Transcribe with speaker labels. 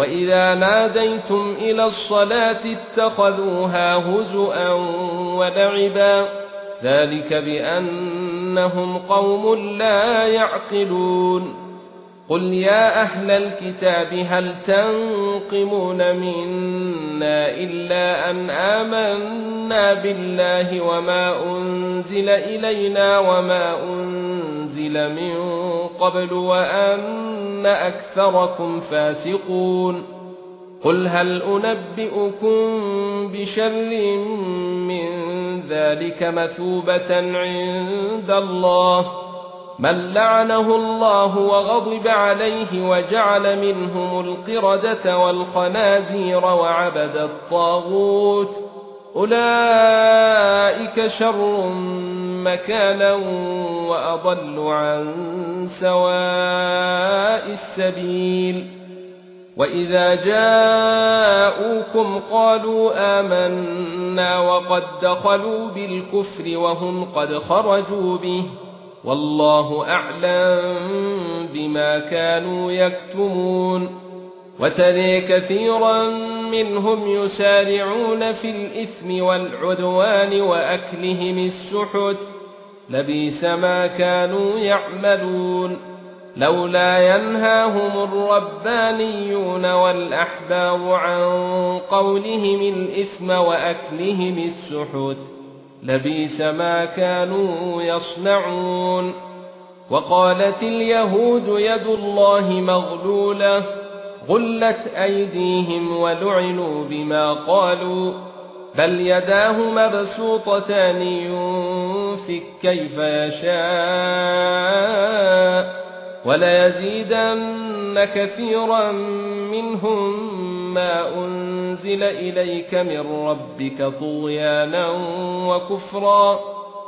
Speaker 1: واذا ناديتم إلى الصلاه اتخذوها هزءا ولعبا ذلك بانهم قوم لا يعقلون قل يا أهل الكتاب هل تنقمون منا الا ان آمنا بالله وما انزل الينا وما أنزل من قبل وأن أكثركم فاسقون قل هل أنبئكم بشر من ذلك مثوبة عند الله من لعنه الله وغضب عليه وجعل منهم القردة والخنازير وعبد الطاغوت اولئك شر مكانا واضل عن سواء السبيل واذا جاءوكم قالوا آمنا وقد دخلوا بالكفر وهم قد خرجوا به والله اعلم بما كانوا يكتمون وترى كثيرا منهم يسارعون في الإثم والعدوان وأكلهم السحت لبئس ما كانوا يعملون لولا ينهاهم الربانيون والاحبار عن قولهم الإثم وأكلهم السحت لبئس ما كانوا يصنعون وقالت اليهود يد الله مغلولة غلت أيديهم ولعنوا بما قالوا بل يداه مبسوطتان ينفك كيف يشاء ولا يزيدن كثيرا منهم ما أنزل إليك من ربك طغيانا وكفرا